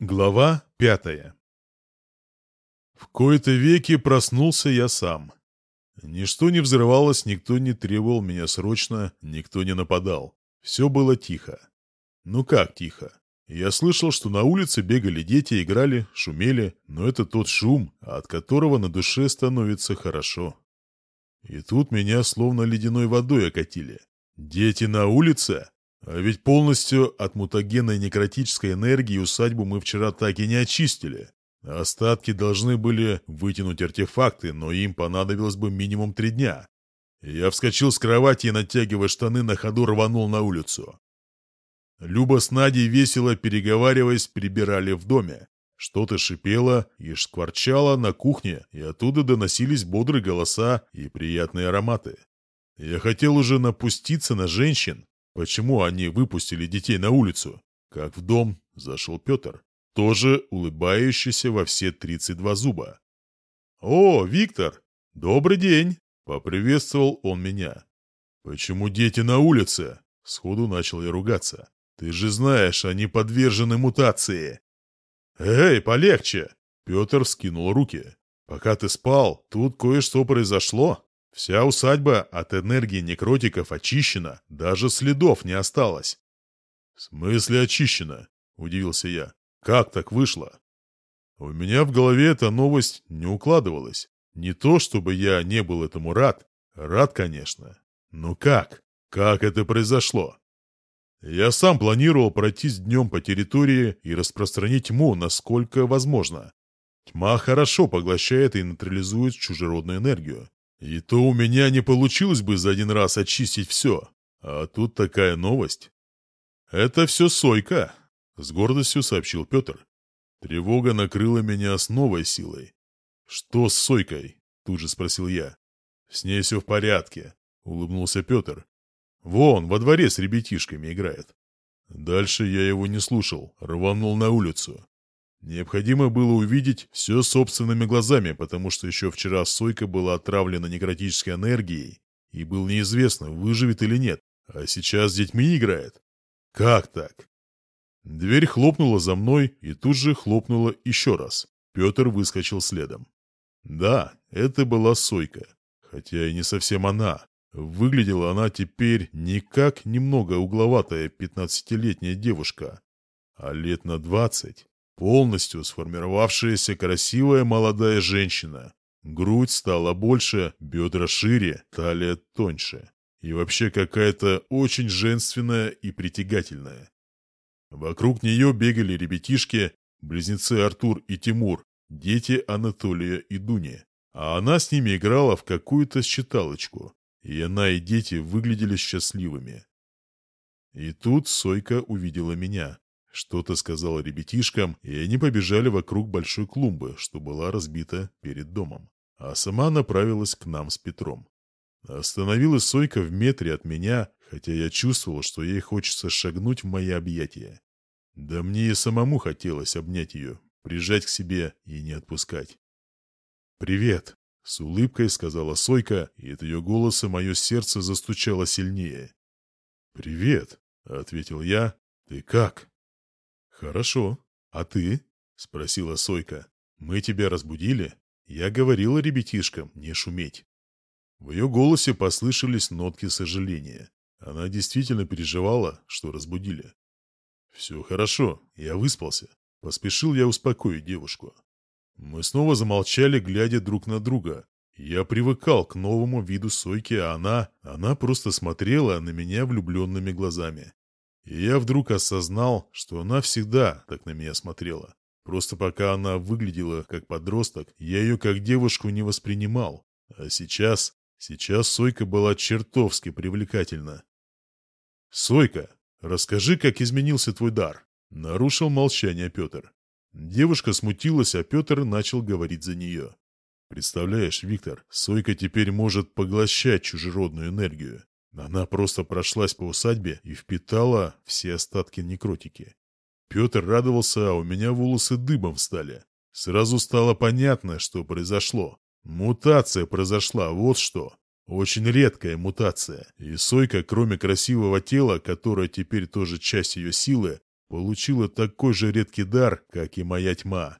Глава пятая В кои-то веки проснулся я сам. Ничто не взрывалось, никто не требовал меня срочно, никто не нападал. Все было тихо. Ну как тихо? Я слышал, что на улице бегали дети, играли, шумели, но это тот шум, от которого на душе становится хорошо. И тут меня словно ледяной водой окатили. Дети на улице? А ведь полностью от мутагенной некротической энергии усадьбу мы вчера так и не очистили. Остатки должны были вытянуть артефакты, но им понадобилось бы минимум три дня. Я вскочил с кровати и, натягивая штаны, на ходу рванул на улицу. Люба с Надей, весело переговариваясь, прибирали в доме. Что-то шипело и шкварчало на кухне, и оттуда доносились бодрые голоса и приятные ароматы. Я хотел уже напуститься на женщин, почему они выпустили детей на улицу. Как в дом зашел Петр, тоже улыбающийся во все 32 зуба. «О, Виктор! Добрый день!» — поприветствовал он меня. «Почему дети на улице?» — сходу начал я ругаться. «Ты же знаешь, они подвержены мутации!» «Эй, полегче!» — Петр скинул руки. «Пока ты спал, тут кое-что произошло!» Вся усадьба от энергии некротиков очищена, даже следов не осталось. «В смысле очищена?» – удивился я. «Как так вышло?» У меня в голове эта новость не укладывалась. Не то, чтобы я не был этому рад. Рад, конечно. Но как? Как это произошло? Я сам планировал пройтись днем по территории и распространить тьму, насколько возможно. Тьма хорошо поглощает и нейтрализует чужеродную энергию. И то у меня не получилось бы за один раз очистить все. А тут такая новость. «Это все Сойка», — с гордостью сообщил Петр. Тревога накрыла меня с новой силой. «Что с Сойкой?» — тут же спросил я. «С ней все в порядке», — улыбнулся Петр. «Вон, во дворе с ребятишками играет». Дальше я его не слушал, рванул на улицу. Необходимо было увидеть все собственными глазами, потому что еще вчера Сойка была отравлена некротической энергией, и было неизвестно, выживет или нет, а сейчас с детьми играет. Как так? Дверь хлопнула за мной и тут же хлопнула еще раз. Петр выскочил следом. Да, это была Сойка. Хотя и не совсем она. Выглядела она теперь никак немного угловатая пятнадцатилетняя девушка, а лет на двадцать полностью сформировавшаяся красивая молодая женщина. Грудь стала больше, бедра шире, талия тоньше. И вообще какая-то очень женственная и притягательная. Вокруг нее бегали ребятишки, близнецы Артур и Тимур, дети Анатолия и Дуни. А она с ними играла в какую-то считалочку. И она и дети выглядели счастливыми. И тут Сойка увидела меня что-то сказал ребятишкам, и они побежали вокруг большой клумбы, что была разбита перед домом. А сама направилась к нам с Петром. Остановилась Сойка в метре от меня, хотя я чувствовал, что ей хочется шагнуть в мои объятия. Да мне и самому хотелось обнять ее, прижать к себе и не отпускать. «Привет!» — с улыбкой сказала Сойка, и от ее голоса мое сердце застучало сильнее. «Привет!» — ответил я. «Ты как?» «Хорошо. А ты?» — спросила Сойка. «Мы тебя разбудили?» Я говорила ребятишкам не шуметь. В ее голосе послышались нотки сожаления. Она действительно переживала, что разбудили. «Все хорошо, я выспался». Поспешил я успокоить девушку. Мы снова замолчали, глядя друг на друга. Я привыкал к новому виду Сойки, а она... Она просто смотрела на меня влюбленными глазами. И я вдруг осознал, что она всегда так на меня смотрела. Просто пока она выглядела как подросток, я ее как девушку не воспринимал. А сейчас... Сейчас Сойка была чертовски привлекательна. «Сойка, расскажи, как изменился твой дар», — нарушил молчание Петр. Девушка смутилась, а Петр начал говорить за нее. «Представляешь, Виктор, Сойка теперь может поглощать чужеродную энергию. Она просто прошлась по усадьбе и впитала все остатки некротики. Петр радовался, а у меня волосы дыбом встали. Сразу стало понятно, что произошло. Мутация произошла, вот что. Очень редкая мутация. И Сойка, кроме красивого тела, которое теперь тоже часть ее силы, получила такой же редкий дар, как и моя тьма.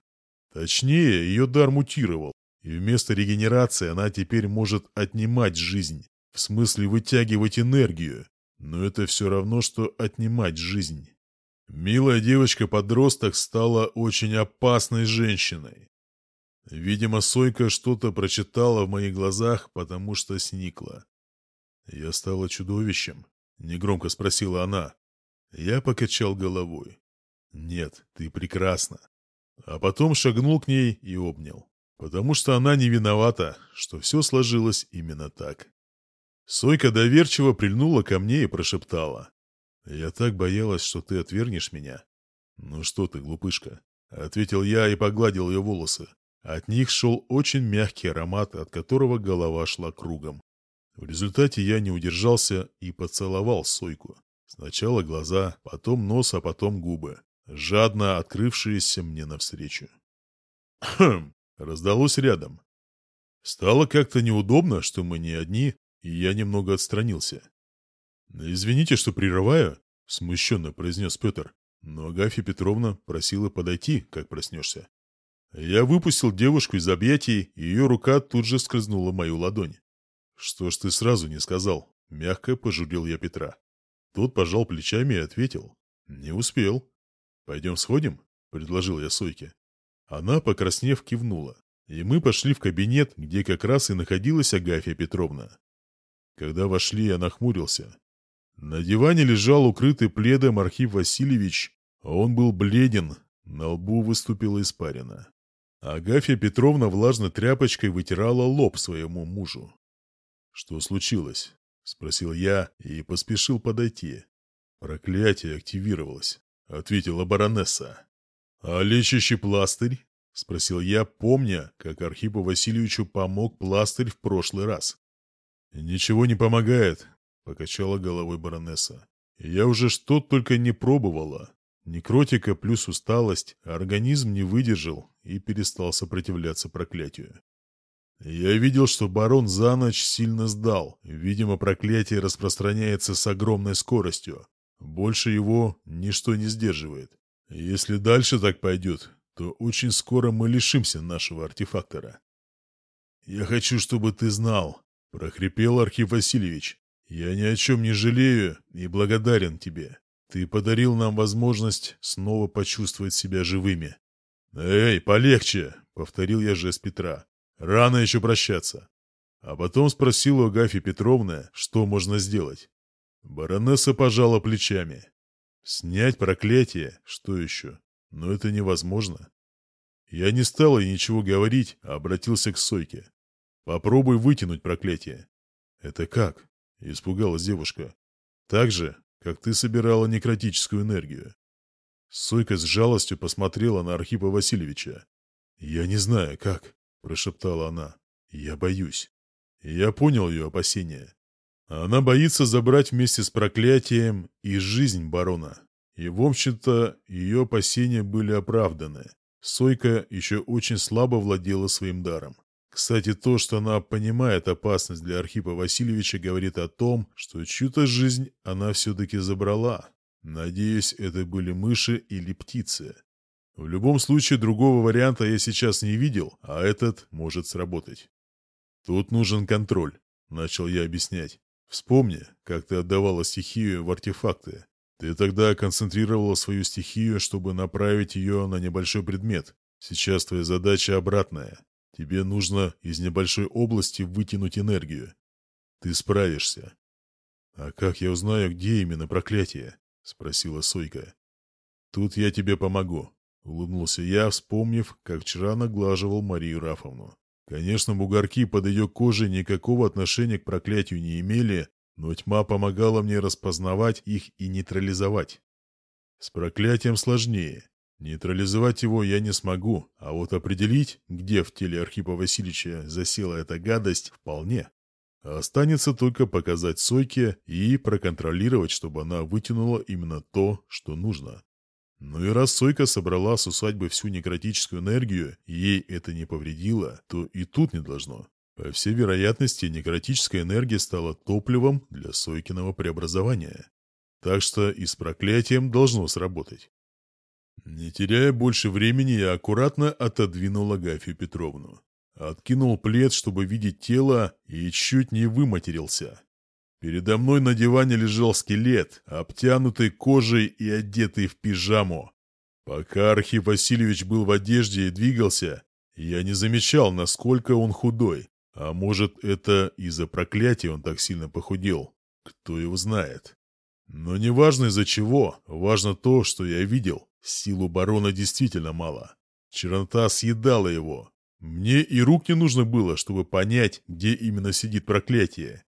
Точнее, ее дар мутировал, и вместо регенерации она теперь может отнимать жизнь. В смысле вытягивать энергию. Но это все равно, что отнимать жизнь. Милая девочка-подросток стала очень опасной женщиной. Видимо, Сойка что-то прочитала в моих глазах, потому что сникла. «Я стала чудовищем?» — негромко спросила она. Я покачал головой. «Нет, ты прекрасна». А потом шагнул к ней и обнял. Потому что она не виновата, что все сложилось именно так. Сойка доверчиво прильнула ко мне и прошептала. «Я так боялась, что ты отвернешь меня». «Ну что ты, глупышка?» — ответил я и погладил ее волосы. От них шел очень мягкий аромат, от которого голова шла кругом. В результате я не удержался и поцеловал Сойку. Сначала глаза, потом нос, а потом губы, жадно открывшиеся мне навстречу. «Хм!» — раздалось рядом. Стало как-то неудобно, что мы не одни, и Я немного отстранился. «Извините, что прерываю», — смущенно произнес Петр, но Агафья Петровна просила подойти, как проснешься. Я выпустил девушку из объятий, и ее рука тут же скользнула мою ладонь. «Что ж ты сразу не сказал?» — мягко пожурил я Петра. Тот пожал плечами и ответил. «Не успел». «Пойдем сходим?» — предложил я Сойке. Она, покраснев, кивнула. И мы пошли в кабинет, где как раз и находилась Агафья Петровна. Когда вошли, я нахмурился. На диване лежал укрытый пледом Архив Васильевич, а он был бледен, на лбу выступила испарина. Агафья Петровна влажной тряпочкой вытирала лоб своему мужу. «Что случилось?» — спросил я и поспешил подойти. «Проклятие активировалось», — ответила баронесса. «А лечащий пластырь?» — спросил я, помня, как Архипу Васильевичу помог пластырь в прошлый раз. «Ничего не помогает», — покачала головой баронесса. «Я уже что только не пробовала. Некротика плюс усталость, организм не выдержал и перестал сопротивляться проклятию. Я видел, что барон за ночь сильно сдал. Видимо, проклятие распространяется с огромной скоростью. Больше его ничто не сдерживает. Если дальше так пойдет, то очень скоро мы лишимся нашего артефактора. Я хочу, чтобы ты знал, — прохрипел Архив Васильевич. «Я ни о чем не жалею и благодарен тебе. Ты подарил нам возможность снова почувствовать себя живыми». «Эй, полегче!» — повторил я жест Петра. «Рано еще прощаться». А потом спросил у Агафьи Петровны, что можно сделать. Баронесса пожала плечами. «Снять проклятие? Что еще? Но это невозможно». Я не стал и ничего говорить, а обратился к Сойке. Попробуй вытянуть проклятие. Это как? Испугалась девушка. Так же, как ты собирала некротическую энергию. Сойка с жалостью посмотрела на Архипа Васильевича. «Я не знаю, как», — прошептала она. «Я боюсь». Я понял ее опасения. Она боится забрать вместе с проклятием и жизнь барона. И, в общем-то, ее опасения были оправданы. Сойка еще очень слабо владела своим даром. Кстати, то, что она понимает опасность для Архипа Васильевича, говорит о том, что чью-то жизнь она все-таки забрала. Надеюсь, это были мыши или птицы. В любом случае, другого варианта я сейчас не видел, а этот может сработать. Тут нужен контроль, начал я объяснять. Вспомни, как ты отдавала стихию в артефакты. Ты тогда концентрировала свою стихию, чтобы направить ее на небольшой предмет. Сейчас твоя задача обратная. Тебе нужно из небольшой области вытянуть энергию. Ты справишься. — А как я узнаю, где именно проклятие? — спросила Сойка. — Тут я тебе помогу, — улыбнулся я, вспомнив, как вчера наглаживал Марию Рафовну. Конечно, бугорки под ее кожей никакого отношения к проклятию не имели, но тьма помогала мне распознавать их и нейтрализовать. С проклятием сложнее. Нейтрализовать его я не смогу, а вот определить, где в теле Архипа Васильевича засела эта гадость, вполне. А останется только показать Сойке и проконтролировать, чтобы она вытянула именно то, что нужно. Ну и раз Сойка собрала с усадьбы всю некротическую энергию, ей это не повредило, то и тут не должно. По всей вероятности, некротическая энергия стала топливом для Сойкиного преобразования. Так что и с проклятием должно сработать. Не теряя больше времени, я аккуратно отодвинул Агафью Петровну. Откинул плед, чтобы видеть тело, и чуть не выматерился. Передо мной на диване лежал скелет, обтянутый кожей и одетый в пижаму. Пока Архив Васильевич был в одежде и двигался, я не замечал, насколько он худой. А может, это из-за проклятия он так сильно похудел? Кто его знает. Но не важно из-за чего, важно то, что я видел. Силу барона действительно мало. Чернота съедала его. Мне и рук не нужно было, чтобы понять, где именно сидит проклятие.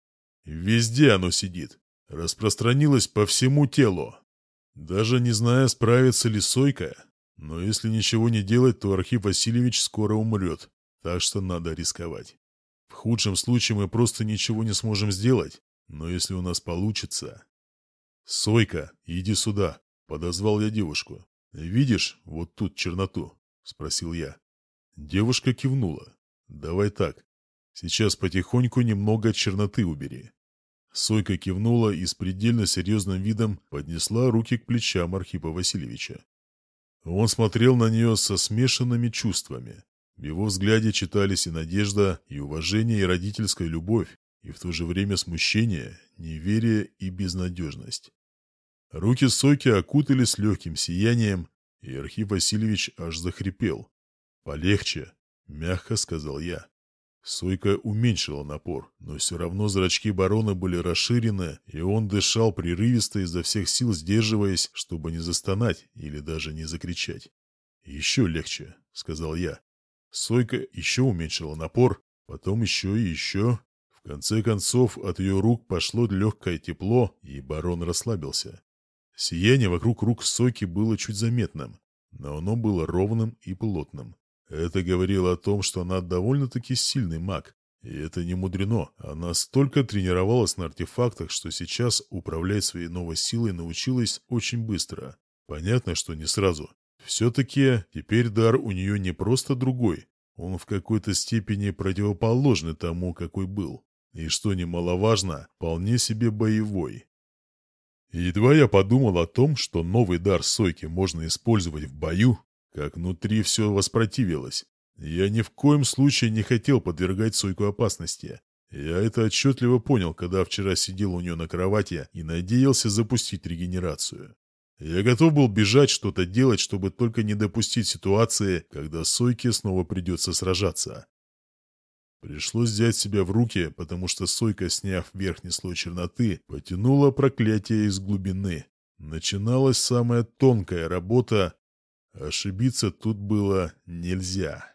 Везде оно сидит. Распространилось по всему телу. Даже не зная, справится ли Сойка. Но если ничего не делать, то Архив Васильевич скоро умрет. Так что надо рисковать. В худшем случае мы просто ничего не сможем сделать. Но если у нас получится... «Сойка, иди сюда!» — подозвал я девушку. «Видишь вот тут черноту?» — спросил я. Девушка кивнула. «Давай так. Сейчас потихоньку немного черноты убери». Сойка кивнула и с предельно серьезным видом поднесла руки к плечам Архипа Васильевича. Он смотрел на нее со смешанными чувствами. В его взгляде читались и надежда, и уважение, и родительская любовь, и в то же время смущение, неверие и безнадежность. Руки Соки окутались легким сиянием, и Архив Васильевич аж захрипел. «Полегче», — мягко сказал я. Сойка уменьшила напор, но все равно зрачки барона были расширены, и он дышал прерывисто изо всех сил, сдерживаясь, чтобы не застонать или даже не закричать. «Еще легче», — сказал я. Сойка еще уменьшила напор, потом еще и еще. В конце концов, от ее рук пошло легкое тепло, и барон расслабился. Сияние вокруг рук Соки было чуть заметным, но оно было ровным и плотным. Это говорило о том, что она довольно-таки сильный маг. И это не мудрено. Она столько тренировалась на артефактах, что сейчас управлять своей новой силой научилась очень быстро. Понятно, что не сразу. Все-таки теперь дар у нее не просто другой. Он в какой-то степени противоположный тому, какой был. И что немаловажно, вполне себе боевой. Едва я подумал о том, что новый дар Сойки можно использовать в бою, как внутри все воспротивилось. Я ни в коем случае не хотел подвергать Сойку опасности. Я это отчетливо понял, когда вчера сидел у нее на кровати и надеялся запустить регенерацию. Я готов был бежать, что-то делать, чтобы только не допустить ситуации, когда Сойке снова придется сражаться. Пришлось взять себя в руки, потому что сойка, сняв верхний слой черноты, потянула проклятие из глубины. Начиналась самая тонкая работа. Ошибиться тут было нельзя.